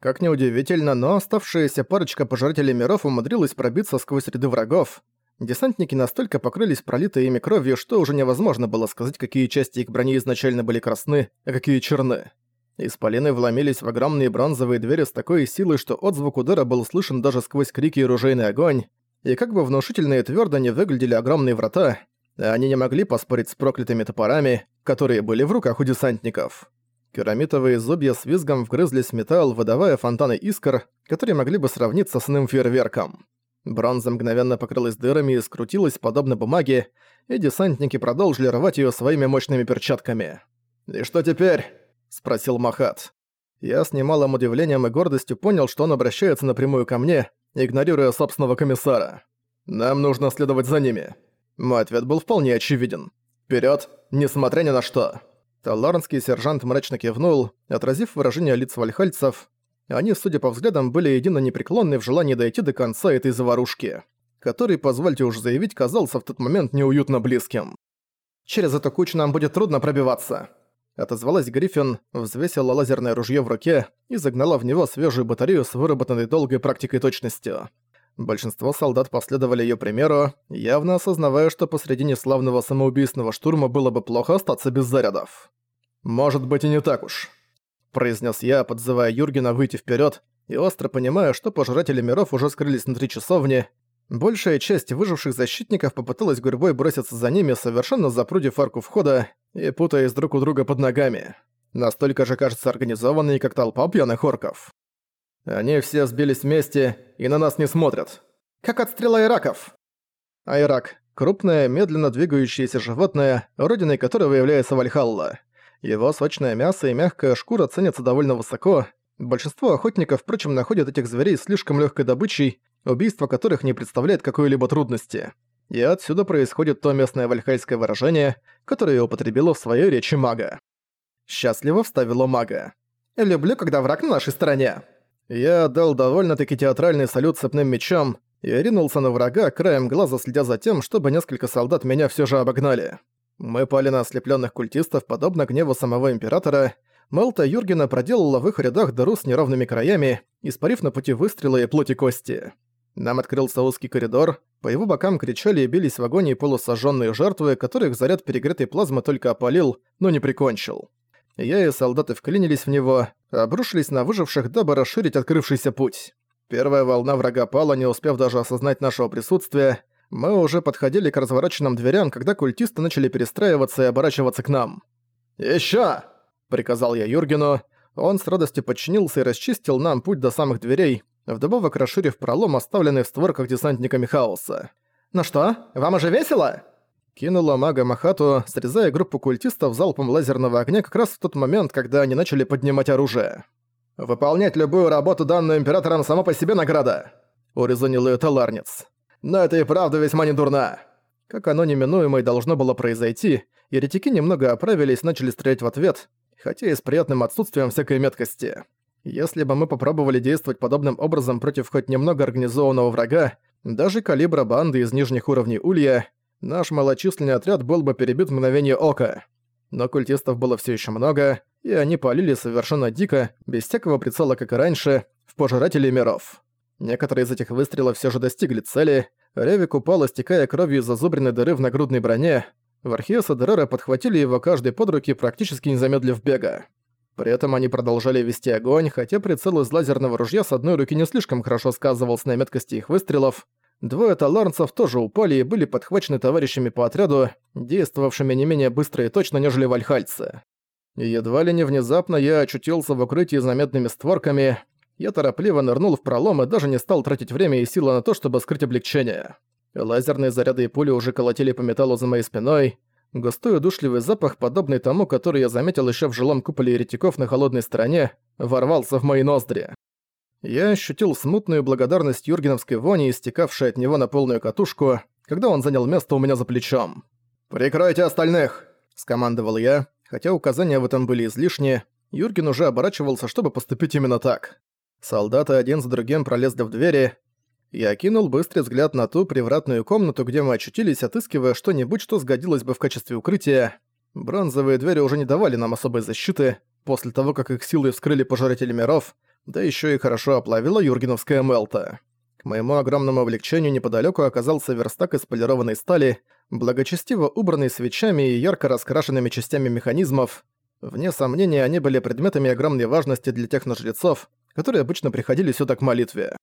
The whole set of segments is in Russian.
Как неудивительно, но оставшаяся парочка пожирателей миров умудрилась пробиться сквозь ряды врагов. Десантники настолько покрылись пролитой ими кровью, что уже невозможно было сказать, какие части их брони изначально были красны, а какие черны. Исполины вломились в огромные бронзовые двери с такой силой, что отзвук удара был слышен даже сквозь крики и ружейный огонь, и как бы внушительно и твёрдо не выглядели огромные врата, они не могли поспорить с проклятыми топорами, которые были в руках у десантников. Керамитовые зубья с визгом вгрызлись в металл, выдавая фонтаны искр, которые могли бы сравниться с иным фейерверком. Бронза мгновенно покрылась дырами и скрутилась подобно бумаге, и десантники продолжили рвать её своими мощными перчатками. «И что теперь?» – спросил Махат. Я с немалым удивлением и гордостью понял, что он обращается напрямую ко мне, игнорируя собственного комиссара. «Нам нужно следовать за ними». Мой ответ был вполне очевиден. «Вперёд, несмотря ни на что». Таларнский сержант мрачно кивнул, отразив выражение лиц вальхальцев. Они, судя по взглядам, были едино непреклонны в желании дойти до конца этой заварушки, который, позвольте уж заявить, казался в тот момент неуютно близким. «Через эту кучу нам будет трудно пробиваться», — отозвалась Гриффин, взвесила лазерное ружье в руке и загнала в него свежую батарею с выработанной долгой практикой точностью. Большинство солдат последовали ее примеру, явно осознавая, что посреди неславного самоубийственного штурма было бы плохо остаться без зарядов. «Может быть и не так уж», — произнес я, подзывая Юргена выйти вперед и остро понимая, что пожиратели миров уже скрылись внутри часовни. Большая часть выживших защитников попыталась гурьбой броситься за ними, совершенно запрудив арку входа и путаясь друг у друга под ногами. Настолько же кажется организованной, как толпа пьяных орков. Они все сбились вместе и на нас не смотрят. Как от стрела ираков. Айрак – крупное, медленно двигающееся животное, родиной которого является Вальхалла. Его сочное мясо и мягкая шкура ценятся довольно высоко. Большинство охотников, впрочем, находят этих зверей слишком легкой добычей, убийство которых не представляет какой-либо трудности. И отсюда происходит то местное вальхальское выражение, которое я употребила в своей речи мага. Счастливо вставила мага. «Люблю, когда враг на нашей стороне». Я отдал довольно-таки театральный салют цепным мечом и ринулся на врага, краем глаза следя за тем, чтобы несколько солдат меня все же обогнали. Мы пали на ослепленных культистов, подобно гневу самого Императора. Мелта Юргена проделала в их рядах дыру с неровными краями, испарив на пути выстрелы и плоти кости. Нам открылся узкий коридор, по его бокам кричали и бились в агонии полусожженные жертвы, которых заряд перегретой плазмы только опалил, но не прикончил. Я и солдаты вклинились в него, обрушились на выживших, дабы расширить открывшийся путь. Первая волна врага пала, не успев даже осознать нашего присутствия. Мы уже подходили к развороченным дверям, когда культисты начали перестраиваться и оборачиваться к нам. «Ещё!» — приказал я Юргену. Он с радостью подчинился и расчистил нам путь до самых дверей, вдобавок расширив пролом, оставленный в створках десантниками хаоса. «Ну что, вам уже весело?» Кинула мага Махату, срезая группу культистов залпом лазерного огня как раз в тот момент, когда они начали поднимать оружие. «Выполнять любую работу, данную Императором, сама по себе награда!» — урезонил её Таларнец. «Но это и правда весьма недурно!» Как оно неминуемо и должно было произойти, еретики немного оправились и начали стрелять в ответ, хотя и с приятным отсутствием всякой меткости. Если бы мы попробовали действовать подобным образом против хоть немного организованного врага, даже калибра банды из нижних уровней Улья, наш малочисленный отряд был бы перебит в мгновение ока. Но культистов было все еще много, и они палили совершенно дико, без всякого прицела, как и раньше, в пожирателей миров. Некоторые из этих выстрелов все же достигли цели. Ревик упал, истекая кровью из зазубренной дыры в нагрудной броне. Вархиоса Дерера подхватили его каждый под руки, практически не замедлив бега. При этом они продолжали вести огонь, хотя прицел из лазерного ружья с одной руки не слишком хорошо сказывался на меткости их выстрелов, Двое таларнцев тоже упали и были подхвачены товарищами по отряду, действовавшими не менее быстро и точно, нежели вальхальцы. едва ли не внезапно я очутился в укрытии заметными створками, я торопливо нырнул в пролом и даже не стал тратить время и силы на то, чтобы скрыть облегчение. Лазерные заряды и пули уже колотили по металлу за моей спиной. Густой удушливый запах, подобный тому, который я заметил еще в жилом куполе еретиков на холодной стороне, ворвался в мои ноздри. Я ощутил смутную благодарность Юргеновской вони, истекавшей от него на полную катушку, когда он занял место у меня за плечом. «Прикройте остальных!» – скомандовал я, хотя указания в этом были излишни, Юрген уже оборачивался, чтобы поступить именно так. Солдаты один за другим пролезли в двери. Я кинул быстрый взгляд на ту привратную комнату, где мы очутились, отыскивая что-нибудь, что сгодилось бы в качестве укрытия. Бронзовые двери уже не давали нам особой защиты, после того, как их силы вскрыли пожиратели миров – да еще и хорошо оплавила юргеновская мелта. К моему огромному облегчению неподалеку оказался верстак из полированной стали, благочестиво убранный свечами и ярко раскрашенными частями механизмов. Вне сомнения, они были предметами огромной важности для тех техножрецов, которые обычно приходили сюда к молитве.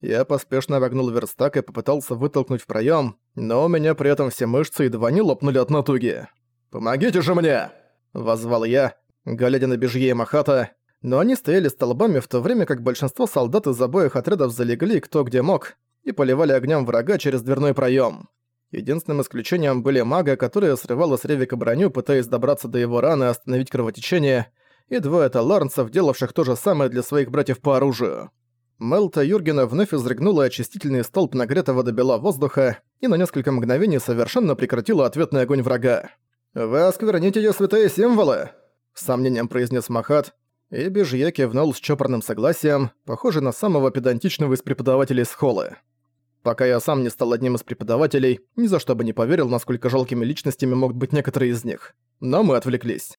Я поспешно обогнул верстак и попытался вытолкнуть в проем, но у меня при этом все мышцы едва не лопнули от натуги. «Помогите же мне!» – возвал я, глядя на Бежье и Махата, но они стояли столбами в то время, как большинство солдат из обоих отрядов залегли кто где мог и поливали огнем врага через дверной проем. Единственным исключением были мага, которая срывала с Ревика броню, пытаясь добраться до его раны и остановить кровотечение, и двое таларнцев, делавших то же самое для своих братьев по оружию. Мелта Юргена вновь изрыгнула очистительный столб нагретого до бела воздуха и на несколько мгновений совершенно прекратила ответный огонь врага. «Вы оскверните её святые символы!» — с сомнением произнес Махат, и Бежье кивнул с чопорным согласием, похожий на самого педантичного из преподавателей Схолы. Пока я сам не стал одним из преподавателей, ни за что бы не поверил, насколько жалкими личностями могут быть некоторые из них. Но мы отвлеклись.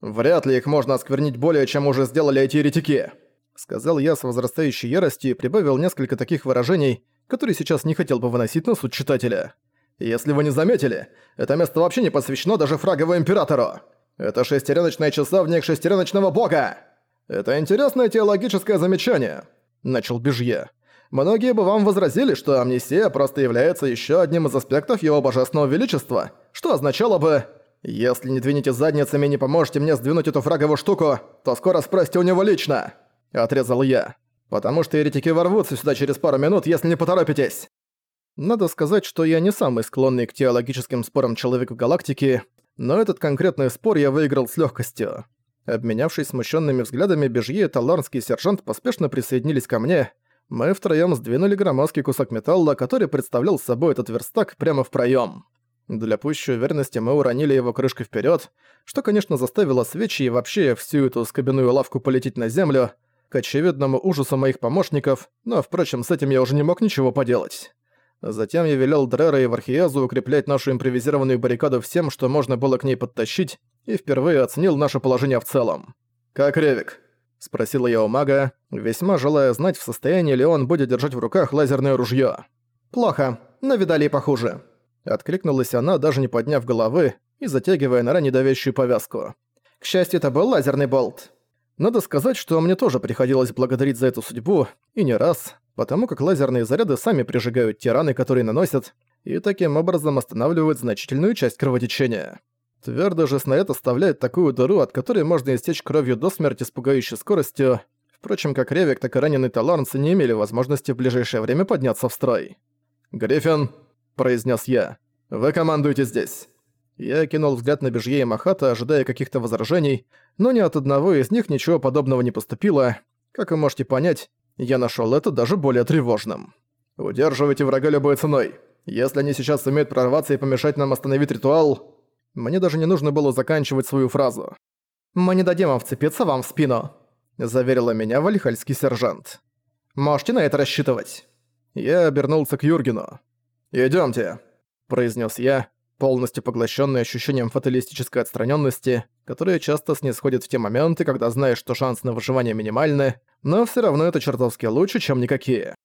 «Вряд ли их можно осквернить более, чем уже сделали эти еретики», сказал я с возрастающей яростью и прибавил несколько таких выражений, которые сейчас не хотел бы выносить на суд читателя. «Если вы не заметили, это место вообще не посвящено даже фраговому императору. Это шестереночная часовня шестереночного бога. Это интересное теологическое замечание», — начал Бежье. «Многие бы вам возразили, что амнисия просто является еще одним из аспектов его божественного величества, что означало бы «Если не двинете задницами и не поможете мне сдвинуть эту фраговую штуку, то скоро спросите у него лично!» – отрезал я. «Потому что еретики ворвутся сюда через пару минут, если не поторопитесь!» Надо сказать, что я не самый склонный к теологическим спорам человек в галактике, но этот конкретный спор я выиграл с легкостью. Обменявшись смущенными взглядами, Бежье и Таларнский сержант поспешно присоединились ко мне. Мы втроем сдвинули громоздкий кусок металла, который представлял собой этот верстак прямо в проем. Для пущей уверенности мы уронили его крышкой вперед, что, конечно, заставило свечи и вообще всю эту скобяную лавку полететь на землю, к очевидному ужасу моих помощников, но, впрочем, с этим я уже не мог ничего поделать. Затем я велел Дрера и Вархиязу укреплять нашу импровизированную баррикаду всем, что можно было к ней подтащить, и впервые оценил наше положение в целом. «Как Ревик?» — спросила я у мага, весьма желая знать, в состоянии ли он будет держать в руках лазерное ружье. «Плохо, но видали и похуже», Откликнулась она, даже не подняв головы и затягивая на ране давящую повязку. К счастью, это был лазерный болт. Надо сказать, что мне тоже приходилось благодарить за эту судьбу, и не раз, потому как лазерные заряды сами прижигают те раны, которые наносят, и таким образом останавливают значительную часть кровотечения. Твердо же снаряд оставляет такую дыру, от которой можно истечь кровью до смерти с пугающей скоростью. Впрочем, как Ревик, так и раненый Таларнцы не имели возможности в ближайшее время подняться в строй. «Гриффин», произнес я. «Вы командуете здесь». Я кинул взгляд на Бежье и Махата, ожидая каких-то возражений, но ни от одного из них ничего подобного не поступило. Как вы можете понять, я нашел это даже более тревожным. «Удерживайте врага любой ценой. Если они сейчас сумеют прорваться и помешать нам остановить ритуал...» Мне даже не нужно было заканчивать свою фразу. «Мы не дадим вам вцепиться вам в спину», — заверила меня вальхальский сержант. «Можете на это рассчитывать». Я обернулся к Юргену. «Идёмте», — произнес я, полностью поглощенный ощущением фаталистической отстраненности, которая часто снисходит в те моменты, когда знаешь, что шансы на выживание минимальны, но все равно это чертовски лучше, чем никакие.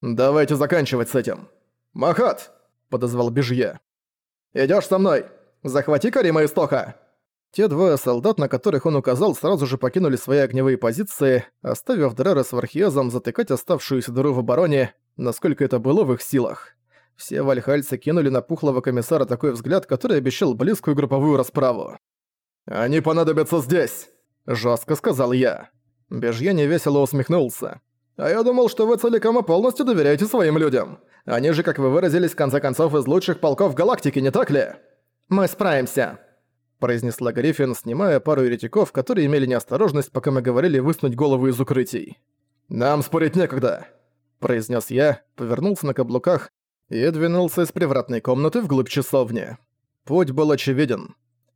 «Давайте заканчивать с этим». «Махат!» — подозвал Бежье. Идешь со мной! Захвати Карима Истока!» Те двое солдат, на которых он указал, сразу же покинули свои огневые позиции, оставив Дрера с Вархиезом затыкать оставшуюся дыру в обороне, насколько это было в их силах. Все вальхальцы кинули на пухлого комиссара такой взгляд, который обещал близкую групповую расправу. «Они понадобятся здесь!» – жестко сказал я. Бежье невесело усмехнулся. «А я думал, что вы целиком и полностью доверяете своим людям. Они же, как вы выразились, в конце концов, из лучших полков галактики, не так ли?» «Мы справимся», – произнесла Гриффин, снимая пару еретиков, которые имели неосторожность, пока мы говорили высунуть голову из укрытий. «Нам спорить некогда», – произнес я, повернулся на каблуках и двинулся из привратной комнаты вглубь часовни. Путь был очевиден.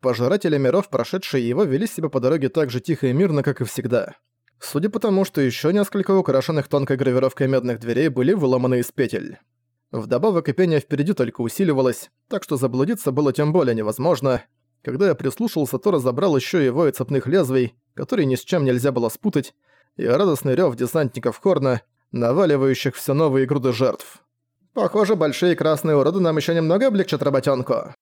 Пожиратели миров, прошедшие его, вели себя по дороге так же тихо и мирно, как и всегда. Судя по тому, что еще несколько украшенных тонкой гравировкой медных дверей были выломаны из петель. Вдобавок кипение впереди только усиливалось, так что заблудиться было тем более невозможно. Когда я прислушался, то разобрал еще и цепных лезвий, которые ни с чем нельзя было спутать, и радостный рёв десантников Хорна, наваливающих все новые груды жертв. «Похоже, большие красные уроды нам еще немного облегчат работёнку»,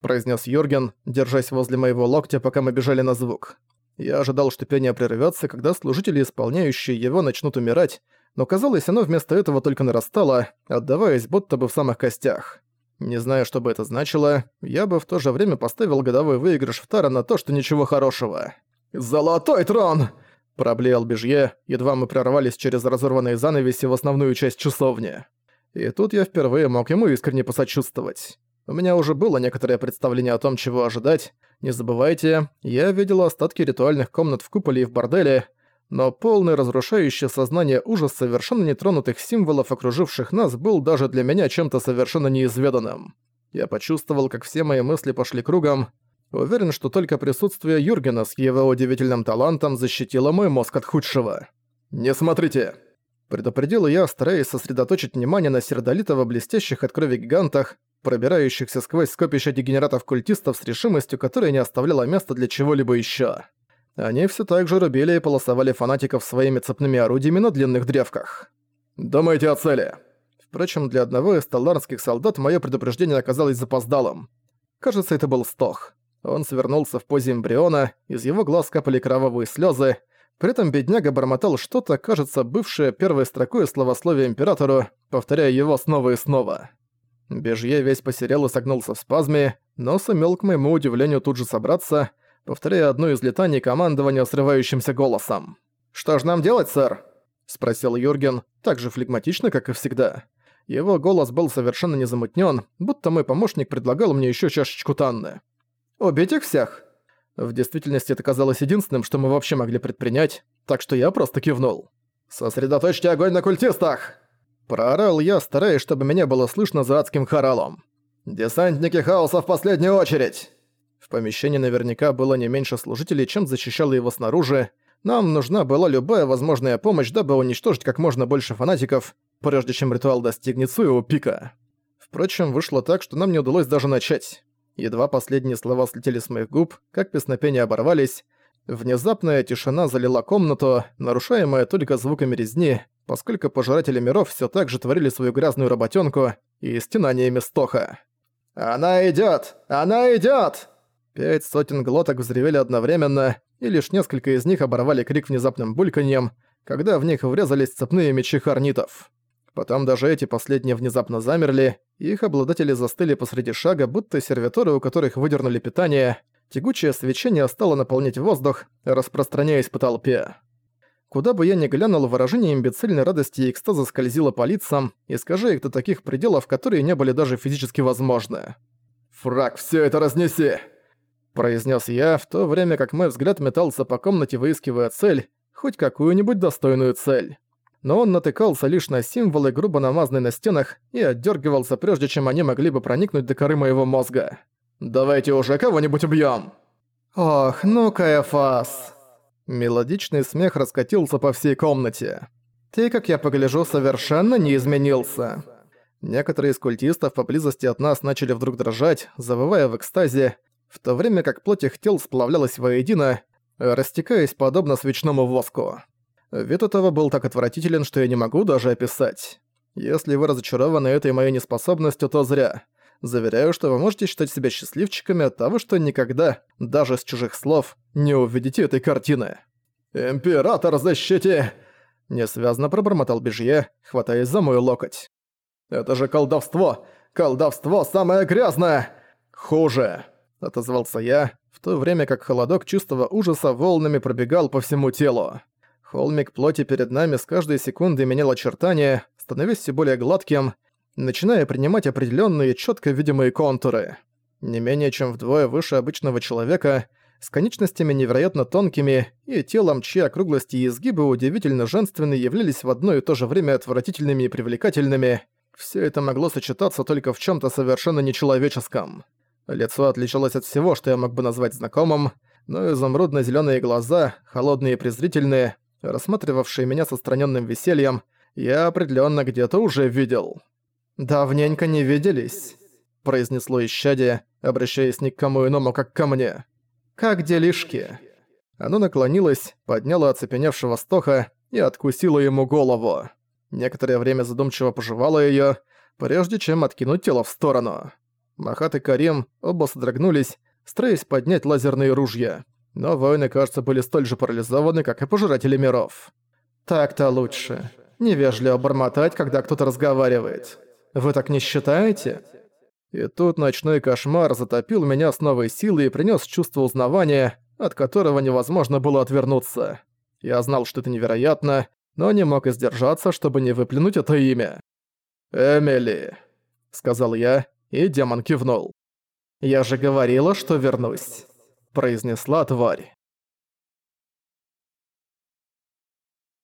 произнес Юрген, держась возле моего локтя, пока мы бежали на звук. Я ожидал, что пение прервётся, когда служители, исполняющие его, начнут умирать, но казалось, оно вместо этого только нарастало, отдаваясь будто бы в самых костях. Не знаю, что бы это значило, я бы в то же время поставил годовой выигрыш в Тара на то, что ничего хорошего. «Золотой трон!» – проблеял Бежье, едва мы прорвались через разорванные занавеси в основную часть часовни. И тут я впервые мог ему искренне посочувствовать. У меня уже было некоторое представление о том, чего ожидать. Не забывайте, я видел остатки ритуальных комнат в куполе и в борделе, но полный разрушающий сознание ужас совершенно нетронутых символов, окруживших нас, был даже для меня чем-то совершенно неизведанным. Я почувствовал, как все мои мысли пошли кругом. Уверен, что только присутствие Юргена с его удивительным талантом защитило мой мозг от худшего. «Не смотрите!» Предупредил я, стараясь сосредоточить внимание на сердолитово блестящих от крови гигантах, пробирающихся сквозь скопища дегенератов-культистов с решимостью, которая не оставляла места для чего-либо ещё. Они все так же рубили и полосовали фанатиков своими цепными орудиями на длинных древках. «Думаете о цели?» Впрочем, для одного из таларнских солдат мое предупреждение оказалось запоздалым. Кажется, это был Стох. Он свернулся в позе эмбриона, из его глаз капали кровавые слезы. При этом бедняга бормотал что-то, кажется, бывшее первой строкой словословия императору, повторяя его снова и снова. Бежье весь посерел и согнулся в спазме, но сумел, к моему удивлению, тут же собраться — повторяя одно из летаний командования срывающимся голосом. «Что ж нам делать, сэр?» — спросил Юрген, так же флегматично, как и всегда. Его голос был совершенно незамутнён, будто мой помощник предлагал мне ещё чашечку Танны. «Убить их всех?» В действительности это казалось единственным, что мы вообще могли предпринять, так что я просто кивнул. «Сосредоточьте огонь на культистах!» Проорал я, стараясь, чтобы меня было слышно за адским хоралом. «Десантники хаоса в последнюю очередь!» В помещении наверняка было не меньше служителей, чем защищало его снаружи. Нам нужна была любая возможная помощь, дабы уничтожить как можно больше фанатиков, прежде чем ритуал достигнет своего пика. Впрочем, вышло так, что нам не удалось даже начать. Едва последние слова слетели с моих губ, как песнопения оборвались. Внезапная тишина залила комнату, нарушаемая только звуками резни, поскольку пожиратели миров все так же творили свою грязную работенку и стенаниями стоха. «Она идет! Она идет! Пять сотен глоток взревели одновременно, и лишь несколько из них оборвали крик внезапным бульканьем, когда в них врезались цепные мечи харнитов. Потом даже эти последние внезапно замерли, их обладатели застыли посреди шага, будто сервиторы, у которых выдернули питание. Тягучее свечение стало наполнять воздух, распространяясь по толпе. Куда бы я ни глянул, выражение имбецильной радости и экстаза скользило по лицам, искажая их до таких пределов, которые не были даже физически возможны. «Фраг, все это разнеси!» произнес я, в то время как мой взгляд метался по комнате, выискивая цель, хоть какую-нибудь достойную цель. Но он натыкался лишь на символы, грубо намазанные на стенах, и отдергивался, прежде чем они могли бы проникнуть до коры моего мозга. «Давайте уже кого-нибудь убьем. «Ох, ну Каэфас!» Мелодичный смех раскатился по всей комнате. «Ты, как я погляжу, совершенно не изменился». Некоторые из культистов поблизости от нас начали вдруг дрожать, завывая в экстазе, в то время как плоть их тел сплавлялась воедино, растекаясь подобно свечному воску. Вид этого был так отвратителен, что я не могу даже описать. Если вы разочарованы этой моей неспособностью, то зря. Заверяю, что вы можете считать себя счастливчиками от того, что никогда, даже с чужих слов, не увидите этой картины. «Император, защити!» Несвязно пробормотал Бежье, хватаясь за мой локоть. «Это же колдовство! Колдовство самое грязное! Хуже!» отозвался я, в то время как холодок чистого ужаса волнами пробегал по всему телу. Холмик плоти перед нами с каждой секундой менял очертания, становясь все более гладким, начиная принимать определенные четко видимые контуры. Не менее чем вдвое выше обычного человека, с конечностями невероятно тонкими и телом, чьи округлости и изгибы удивительно женственные являлись в одно и то же время отвратительными и привлекательными, все это могло сочетаться только в чем то совершенно нечеловеческом. Лицо отличалось от всего, что я мог бы назвать знакомым, но изумрудно зеленые глаза, холодные и презрительные, рассматривавшие меня с отстраненным весельем, я определенно где-то уже видел. «Давненько не виделись», — произнесло исчадие, обращаясь ни к кому иному, как ко мне. «Как делишки?» Оно наклонилось, подняло оцепеневшего стоха и откусила ему голову. Некоторое время задумчиво пожевала её, прежде чем откинуть тело в сторону. Махат и Карим оба содрогнулись, стараясь поднять лазерные ружья. Но воины, кажется, были столь же парализованы, как и пожиратели миров. «Так-то лучше. Невежливо бормотать, когда кто-то разговаривает. Вы так не считаете?» И тут ночной кошмар затопил меня с новой силой и принес чувство узнавания, от которого невозможно было отвернуться. Я знал, что это невероятно, но не мог издержаться, чтобы не выплюнуть это имя. «Эмили», — сказал я, и демон кивнул. «Я же говорила, что вернусь», — произнесла тварь.